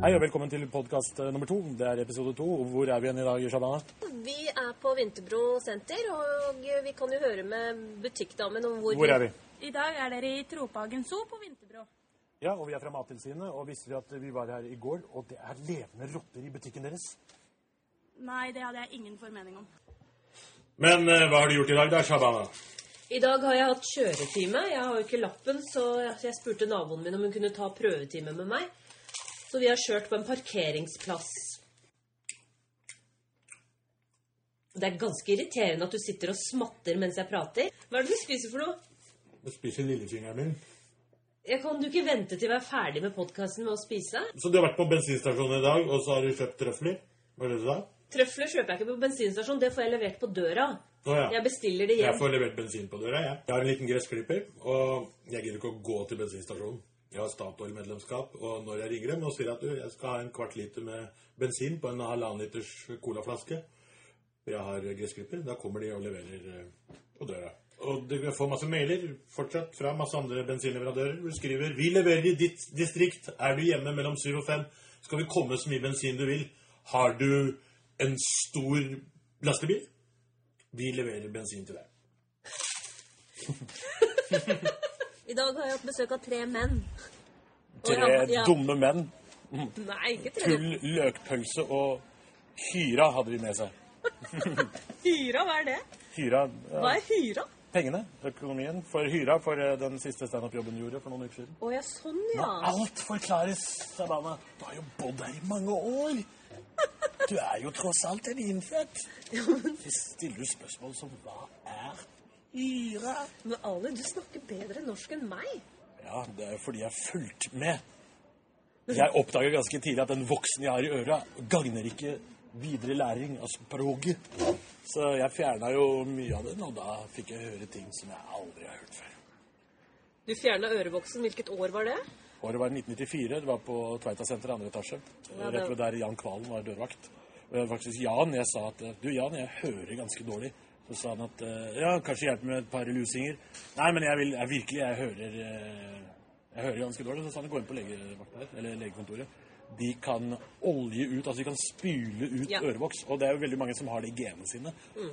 Hei og velkommen til podkast nummer to. Det er episode to. Hvor er vi igjen i dag, Shabana? Vi er på Vinterbro senter, og vi kan jo høre med butikkdamen om hvor, Hvor er vi? I dag er dere i Tropehagen Zoo på Vinterbro. Ja, og vi er fra Mattilsynet. Og visste dere at vi var her i går, og det er levende rotter i butikken deres? Nei, det hadde jeg ingen formening om. Men eh, hva har du gjort i dag, da, Shabana? I dag har jeg hatt kjøretime. Jeg har jo ikke lappen, så jeg spurte naboen min om hun kunne ta prøvetime med meg. Så vi har kjørt på en parkeringsplass. Det er ganske irriterende at du sitter og smatter mens jeg prater. Hva er det du spiser for noe? Jeg spiser lillefingeren min. Jeg kan du ikke vente til vi er ferdig med podkasten med å spise? Så du har vært på bensinstasjonen i dag, og så har du kjøpt trøfler? Var det det du sa? Trøfler kjøper jeg ikke på bensinstasjon. Det får jeg levert på døra. Å ja. Jeg bestiller det Jeg får levert bensin på døra, jeg. Jeg har en liten gressklipper, og jeg gidder ikke å gå til bensinstasjonen. Jeg har Statoil-medlemskap, og når jeg ringer dem og sier at du, jeg skal ha en kvart liter med bensin på en halvannen liters colaflaske, jeg har gressklipper, da kommer de og leverer eh, på døra. Og du får masse mailer fortsatt fra masse andre bensinleverandører. Du skriver 'Vi leverer i ditt distrikt. Er du hjemme mellom syv og fem, skal vi komme så mye bensin du vil. Har du en stor lastebil? Vi leverer bensin til deg. I dag har jeg hatt besøk av tre menn. Tre ja. dumme menn. Nei, ikke tre. Tull, løkpølse og hyra hadde de med seg. Hyra, hva er det? Hyra ja. Hva er hyra? Pengene, økonomien, for hyra for eh, den siste standup-jobben du gjorde for noen uker siden. Å ja, sånn, ja. Når alt forklares, Sabana. Du har jo bodd her i mange år. Du er jo tross alt en innfødt. Stiller du spørsmål som hva er hyra? Men Ali, du snakker bedre norsk enn meg. Ja, det er jo fordi jeg har fulgt med. Jeg oppdaga ganske tidlig at den voksen jeg har i øra, gagner ikke videre læring av språket. Så jeg fjerna jo mye av den, og da fikk jeg høre ting som jeg aldri har hørt før. Du fjerna ørevoksen. Hvilket år var det? Året var 1994. Det var på Tveitasenteret, andre etasje. Ja, det- Rett ved der Jan Kvalen var dørvakt. Og det var faktisk Jan. Jeg sa at du Jan, jeg hører ganske dårlig. Så sa han at ja, kanskje hjelpe med et par lusinger. Nei, men jeg vil jeg, virkelig, jeg hører eh, Jeg hører ganske dårlig. Så sa han gå inn på legevakta her, eller legekontoret. De kan olje ut, altså de kan spyle ut Ja. ørevoks. Og det er jo veldig mange som har det i genene sine.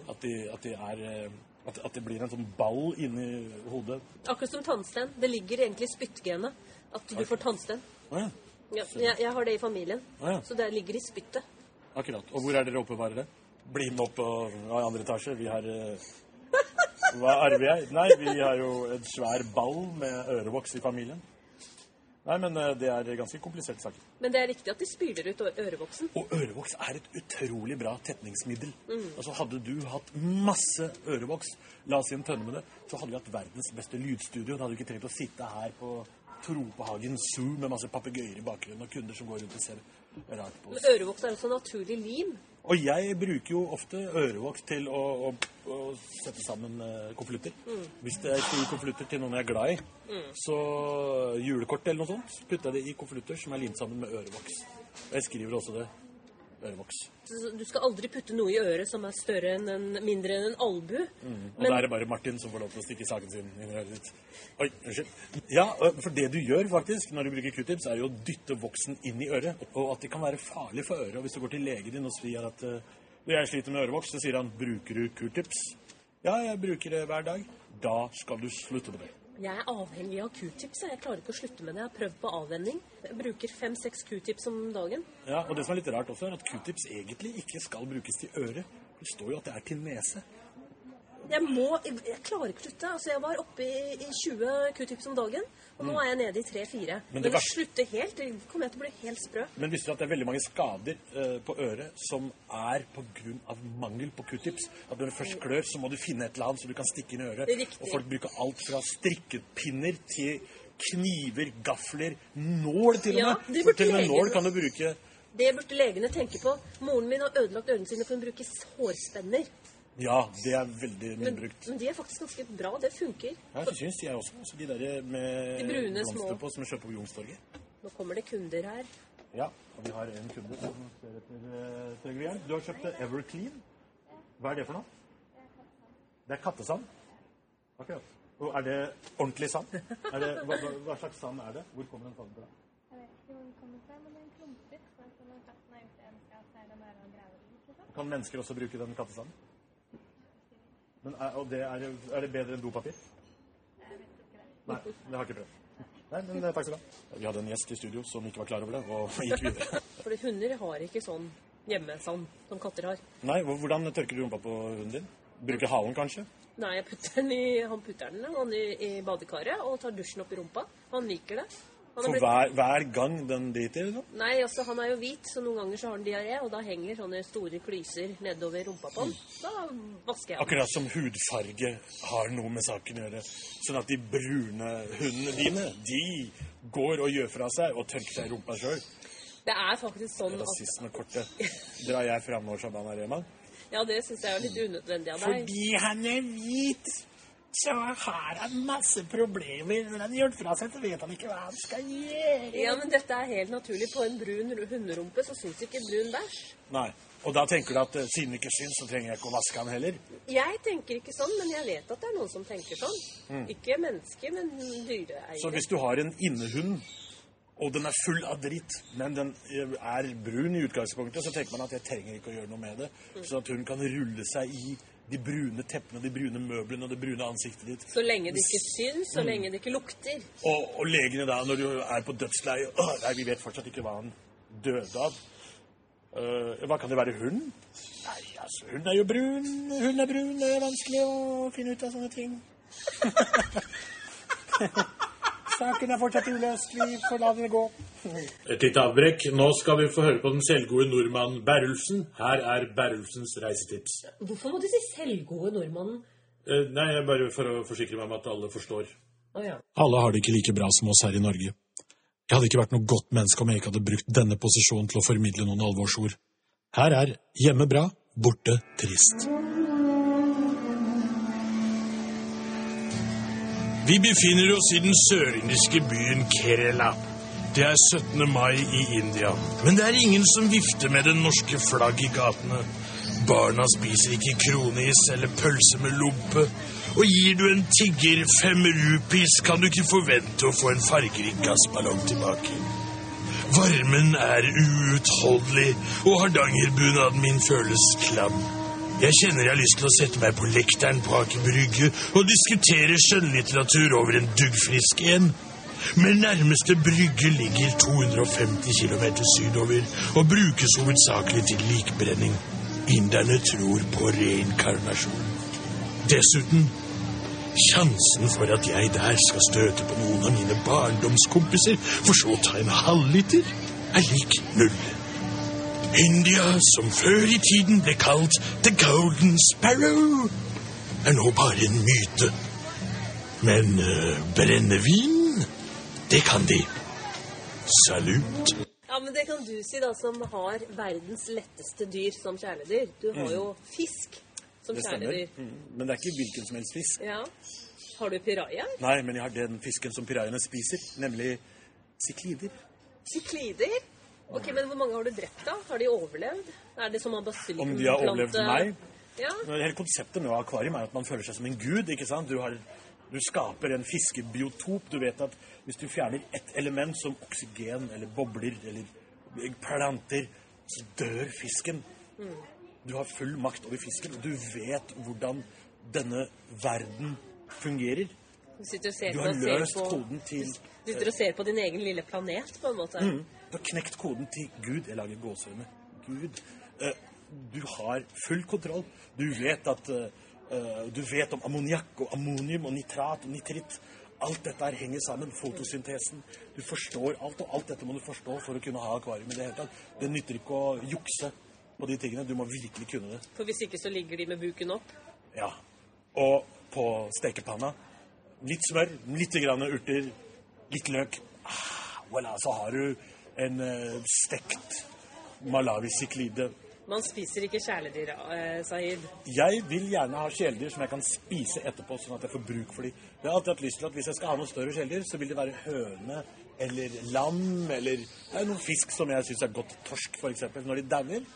At, de, at, de er, eh, at, at det blir en sånn ball inni hodet. Akkurat som tannsten. Det ligger egentlig i spyttgenet at du får tannsten. Å ja. Ja, jeg, jeg har det i familien. Ja. Så det ligger i spyttet. Akkurat. Og hvor er dere oppbevarer det? Bli med opp på ja, andre etasje. Vi har eh, Hva arver jeg? Nei, vi har jo en svær ball med ørevoks i familien. Nei, men eh, det er ganske kompliserte saker. Men det er riktig at de spyler ut ørevoksen. Og ørevoks er et utrolig bra tetningsmiddel. Altså Hadde du hatt masse ørevoks, la oss si en tønne med det, så hadde vi hatt verdens beste lydstudio. Da hadde du ikke trengt å sitte her på Tropehagen Zoo med masse papegøyer i bakgrunnen og kunder som går rundt og ser rart på. Men ørevoks er også naturlig lim. Og jeg bruker jo ofte ørevoks til å, å, å sette sammen konvolutter. Mm. Hvis det er store konvolutter til noen jeg er glad i, så julekort eller noe sånt, putter jeg det i konvolutter som er limt sammen med ørevoks. Og jeg skriver også det. Ørevoks. Så Du skal aldri putte noe i øret som er større enn en, mindre enn en albu. Og da er det bare Martin som får lov til å stikke saken sin inn i øret ditt. Oi, unnskyld. Ja, for det du gjør faktisk når du bruker q-tips, er jo å dytte voksen inn i øret. Og at det kan være farlig for øret. Og hvis du går til legen din og sier at uh, jeg sliter med ørevoks, så sier han 'Bruker du q-tips?' Ja, jeg bruker det hver dag. Da skal du slutte med det. Jeg er avhengig av q-tips. Jeg klarer ikke å slutte med det. Jeg har prøvd på avvenning. Jeg bruker fem-seks q-tips om dagen. Ja, og det som er litt rart også, er at q-tips egentlig ikke skal brukes til øre. Det står jo at det er til nese. Jeg må Jeg, jeg klarer ikke å slutte. Altså, jeg var oppe i, i 20 q-tips om dagen, og nå er jeg nede i 3-4. Men Men det slutter helt. Det kommer jeg til å bli helt sprø. Men visste du at det er veldig mange skader uh, på øret som er pga. mangel på q-tips? At når du først klør, så må du finne et eller annet så du kan stikke inn i øret. Riktig. Og folk bruker alt fra strikkepinner til kniver, gafler, nål til og Ja, med. de For til og med nål kan du bruke Det burde legene tenke på. Moren min har ødelagt ørene sine for hun bruker hårspenner. Ja, det er veldig mye brukt. Men de er faktisk ganske bra, det funker. Ja, det syns jeg også. Så de der eh, med de brune, blomster små. på som vi kjøper på Youngstorget. Nå kommer det kunder her. Ja, og vi har en kunde som ser etter uh, Du har kjøpt Everclean. Hva er det for noe? Det er kattesand. Akkurat. Og er det ordentlig sand? Det, hva, hva, slags sand er det? Hvor kommer den sanden fra? Jeg vet ikke hvor den kommer fra, men den klumper. Sånn når katten har gjort det, den være og grave. Kan mennesker også bruke den kattesanden? Men er, og det er, er det bedre enn dopapir? Nei, det har jeg ikke prøvd. Nei, men eh, takk skal du ha. Vi hadde en gjest i studio som ikke var klar over det, og gikk videre. Fordi hunder har ikke sånn hjemmesand som katter har. Nei, hvordan tørker du rumpa på hunden din? Bruker halen, kanskje? Nei, jeg putter den i, han putter den i, i badekaret og tar dusjen opp i rumpa. Han liker det. For blitt- hver, hver gang den driter? Liksom? Nei, altså han er jo hvit, så noen ganger så har han diaré, og da henger sånne store klyser nedover rumpa på han. Da vasker jeg han. Akkurat som hudfarge har noe med saken å gjøre. Sånn at de brune hundene dine, de går og gjør fra seg og tørker seg i rumpa sjøl. Det er faktisk sånn at Rasismekortet drar jeg fram nå, Shabana Rehman. Ja, det syns jeg er litt unødvendig av deg. Fordi han er hvit, så har han masse problemer. Når han gjør fra seg, så vet han ikke hva han skal gjøre. Ja, men dette er helt naturlig. På en brun hunderumpe så syns ikke brun bæsj. Nei. Og da tenker du at eh, siden det ikke syns, så trenger jeg ikke å vaske han heller? Jeg tenker ikke sånn, men jeg vet at det er noen som tenker sånn. Ikke mennesker, men dyreeiere. Så hvis du har en innehund, og den er full av dritt, men den eh, er brun i utgangspunktet, så tenker man at jeg trenger ikke å gjøre noe med det. Så at hun kan rulle seg i de brune teppene, de brune møblene og det brune ansiktet ditt. Så lenge det ikke syns, så lenge det ikke lukter. Og, og legene da, når du er på dødsleie Nei, vi vet fortsatt ikke hva han døde av. Uh, hva kan det være? Hund? Nei, altså, hun er jo brun. Hun er brun. Det er vanskelig å finne ut av sånne ting. Saken er fortsatt uløst. Vi får la den gå. Et lite avbrekk. Nå skal vi få høre på den selvgode nordmannen Berulfsen. Her er Berulfsens reisetips. Hvorfor må du si selvgode nordmannen? Eh, Nei, bare for å forsikre meg om at alle forstår. Oh, ja. Alle har det ikke like bra som oss her i Norge. Jeg hadde ikke vært noe godt menneske om jeg ikke hadde brukt denne posisjonen til å formidle noen alvorsord. Her er hjemme bra, borte trist. Vi befinner oss i den sørindiske byen Kerala. Det er 17. mai i India, men det er ingen som vifter med det norske flagg i gatene. Barna spiser ikke kronis eller pølse med lompe, og gir du en tigger fem rupees, kan du ikke forvente å få en fargerik gassballong tilbake. Varmen er uutholdelig, og hardangerbunaden min føles klam. Jeg kjenner jeg har lyst til å sette meg på lekteren på Aker Brygge og diskutere skjønnlitteratur over en duggfrisk en. Men nærmeste brygge ligger 250 km sydover og brukes hovedsakelig til likbrenning. Inderne tror på reinkarnasjon. Dessuten, sjansen for at jeg der skal støte på noen av mine barndomskompiser, for så å ta en halvliter, er lik null. India, som før i tiden ble kalt The Golden Sparrow, er nå bare en myte. Men uh, brennevin, det kan de. Salut. Ja, men det kan du si, da, som har verdens letteste dyr som kjæledyr. Du har jo fisk som Det kjæledyr. Mm. Men det er ikke hvilken som helst fisk. Ja. Har du piraja? Nei, men jeg har den fisken som pirajaene spiser, nemlig siklider. Kyklider? Ok, men hvor mange har du drept, da? Har de overlevd? Er det som av basilikumplante? Om de har overlevd meg? Ja. Hele konseptet med akvarium er at man føler seg som en gud. ikke sant? Du, har, du skaper en fiskebiotop. Du vet at hvis du fjerner ett element som oksygen eller bobler eller planter, så dør fisken. Du har full makt over fisken, og du vet hvordan denne verden fungerer. Du sitter og ser Du har løst på koden til Du sitter og ser på din egen lille planet, på en måte. Mm. Du har knekt koden til Gud. Jeg lager gåsehud med Gud. Eh, du har full kontroll. Du vet at eh, eh, Du vet om ammoniakk og ammonium og nitrat og nitritt. Alt dette her henger sammen. Fotosyntesen. Du forstår alt, og alt dette må du forstå for å kunne ha akvarium i det hele tatt. Det nytter ikke å jukse på de tingene. Du må virkelig kunne det. For hvis ikke så ligger de med buken opp. Ja. Og på stekepanna litt smør, litt grann urter, litt løk. Ah, voilà, så har du en eh, stekt malawi-siklide. Man spiser ikke kjæledyr, eh, Sahid. Jeg vil gjerne ha kjæledyr som jeg kan spise etterpå, sånn at jeg får bruk for dem. Jeg har alltid hatt lyst til at hvis jeg skal ha noen større kjæledyr, så vil det være høne eller lam eller er noen fisk som jeg syns er godt. Torsk, f.eks. Når de dauer,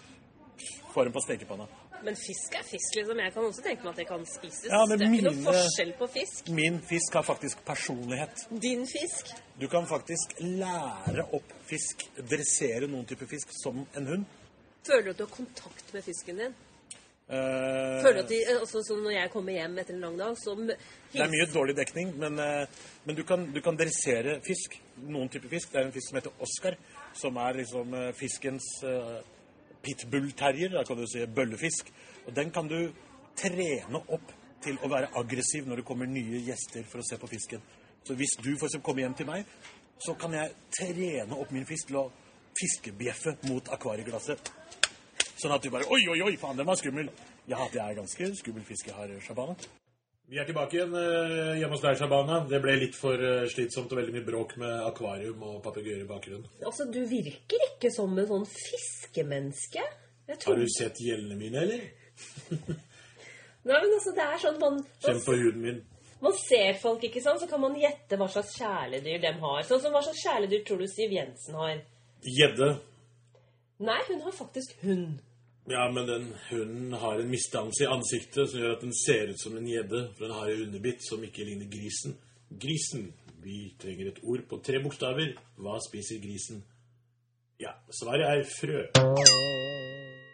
får dem på stekepanna. Men fisk er fisk, liksom. Jeg kan også tenke meg at det kan spises. Ja, men det er ikke noe forskjell på fisk. Min fisk har faktisk personlighet. Din fisk. Du kan faktisk lære opp fisk, dressere noen type fisk som en hund. Føler du at du har kontakt med fisken din? Uh, Føler du at de, altså, sånn Når jeg kommer hjem etter en lang dag, så Det er mye dårlig dekning, men, uh, men du, kan, du kan dressere fisk. Noen type fisk. Det er en fisk som heter Oscar, som er liksom uh, fiskens pitbull-terrier, da kan du si bøllefisk. Og den kan du trene opp til å være aggressiv når det kommer nye gjester for å se på fisken. Så hvis du for eksempel kommer hjem til meg, så kan jeg trene opp min fisk til å fiskebjeffe mot akvarieglasset. Sånn at du bare Oi, oi, oi, faen, den var skummel. Ja, det er ganske skummel fisk jeg har, Shabana. Vi er tilbake igjen eh, hjemme hos deg, Shabana. Det ble litt for eh, slitsomt og veldig mye bråk med akvarium og papegøyer i bakgrunnen. Altså, du virker ikke som en sånn fiskemenneske. Jeg Har tror... du sett gjellene mine, eller? Nei, men altså, det er sånn man, man, for på huden min. man ser folk, ikke sant? Så kan man gjette hva slags kjæledyr de har. Sånn som hva slags kjæledyr tror du Siv Jensen har? Gjedde. Nei, hun har faktisk hund. Ja, men den hunden har en misdannelse i ansiktet som gjør at den ser ut som en gjedde, for den har en underbitt som ikke ligner grisen. Grisen. Vi trenger et ord på tre bokstaver. Hva spiser grisen? Ja, svaret er frø.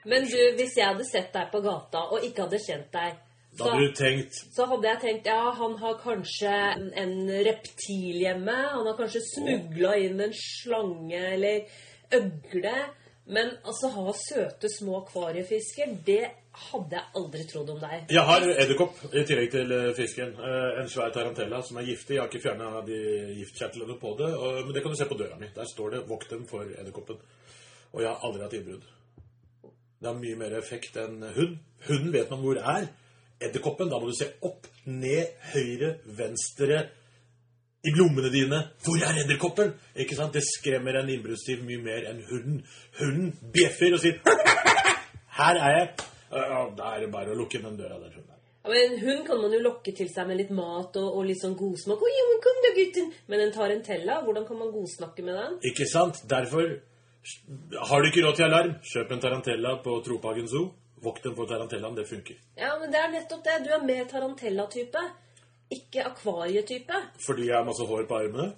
Men du, hvis jeg hadde sett deg på gata og ikke hadde kjent deg, Da så, hadde du tenkt så hadde jeg tenkt ja, han har kanskje en- en reptil hjemme. Han har kanskje smugla inn en slange eller øgle. Men altså, ha søte små akvariefisker, det hadde jeg aldri trodd om deg. Jeg har edderkopp i tillegg til eh, fisken. Eh, En svær tarantella som er giftig. Jeg har ikke fjerna de giftkjertlene på det, men det kan du se på døra mi. Der står det 'vokt dem for edderkoppen'. Og jeg har aldri hatt innbrudd. Det har mye mer effekt enn hund. Hunden vet man hvor er. Edderkoppen, da må du se opp, ned, høyre, venstre i lommene dine. Hvor er edderkoppen? Ikke sant? Det skremmer en innbruddstyv mye mer enn hunden. Hunden bjeffer og sier 'Her er jeg'. Da er det bare å lukke den døra der. Hunden. Ja, men Hund kan man jo lokke til seg med litt mat og, og litt sånn godsmak. Ja, men kom da, gutten! Men en tarantella, hvordan kan man godsnakke med den? Ikke sant? Derfor har du ikke råd til alarm. Kjøp en tarantella på Tropagen Zoo. Vokt den for tarantellaen. Det funker. Ja, men det er nettopp det. Du er mer tarantella-type. Ikke akvarietype. Fordi jeg har masse hår på armene.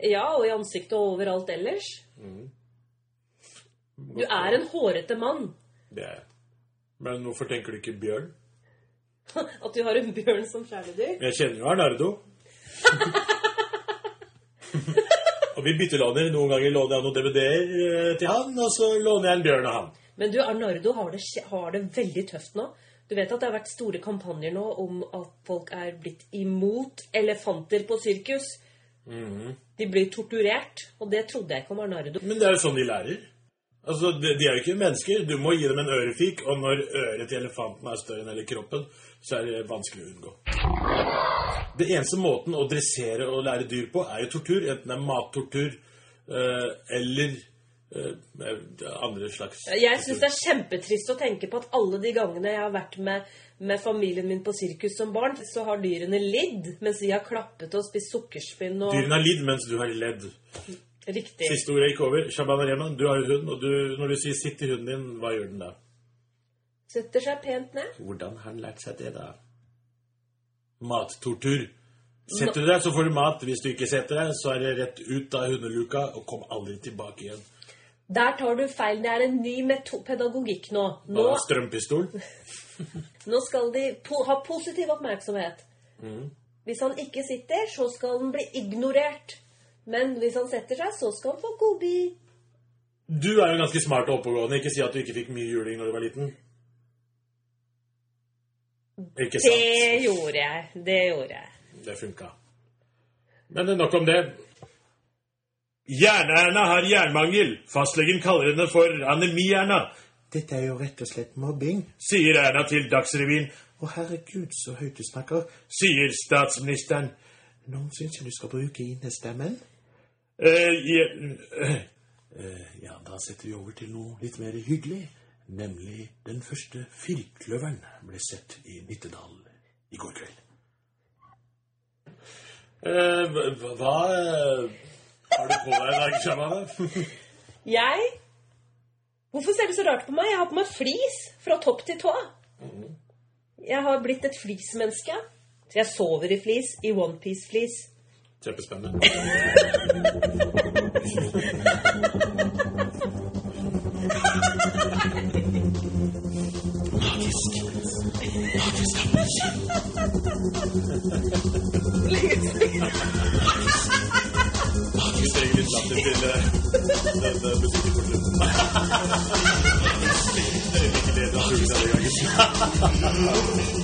Ja, og i ansiktet og overalt ellers. Du er en hårete mann. Det er jeg. Men hvorfor tenker du ikke bjørn? At du har en bjørn som kjæledyr. Jeg kjenner jo Arnardo. og vi byttelåner. Noen ganger låner jeg noen DVD-er eh, til han, og så låner jeg en bjørn av han. Men du, Arnardo har det, har det veldig tøft nå. Du vet at det har vært store kampanjer nå om at folk er blitt imot elefanter på sirkus. De blir torturert, og det trodde jeg ikke om Arnardo. Men det er jo sånn de lærer. Altså, de, de er jo ikke mennesker. Du må gi dem en ørefik, og når øret til elefanten er større enn hele kroppen, så er det vanskelig å unngå. Det eneste måten å dressere og lære dyr på, er jo tortur. Enten det er mattortur eh, eller andre slags Jeg syns det er kjempetrist å tenke på at alle de gangene jeg har vært med, med familien min på sirkus som barn, så har dyrene lidd mens vi har klappet og spist sukkerspinn og Dyrene har lidd mens du har ledd. Riktig. Siste ordet gikk over. Shabana Rehman, du har jo hund, og du, når du sier 'sitt' til hunden din, hva gjør den da? Setter seg pent ned. Hvordan har han lært seg det, da? Mattortur. Setter du deg, så får du mat. Hvis du ikke setter deg, så er det rett ut av hundeluka og kom aldri tilbake igjen. Der tar du feil. Det er en ny pedagogikk nå. Nå, Hva, strømpistol? nå skal de po ha positiv oppmerksomhet. Mm. Hvis han ikke sitter, så skal han bli ignorert. Men hvis han setter seg, så skal han få godbit. Du er jo ganske smart og oppegående. Ikke si at du ikke fikk mye juling når du var liten. Ikke sant? Det gjorde jeg. Det gjorde jeg. Det funka. Men nok om det. Jern-Erna har jernmangel. Fastlegen kaller henne for Anemi-Erna. Dette er jo rett og slett mobbing, sier Erna til Dagsrevyen. Å, herregud, så høyt du snakker, sier statsministeren. Nå syns jeg du skal bruke innestemmen. Eh, ja, eh, eh, ja, da setter vi over til noe litt mer hyggelig. Nemlig den første firkløveren ble sett i Nittedal i går kveld. Eh, hva, hva eh, har du på deg i dag, Shabana? jeg Hvorfor ser du så rart på meg? Jeg har på meg flis fra topp til tå. Mm. Jeg har blitt et flismenneske. Så jeg sover i flis. I onepiece-flis. Kjempespennende. Magisk. Magisk. ハハハハ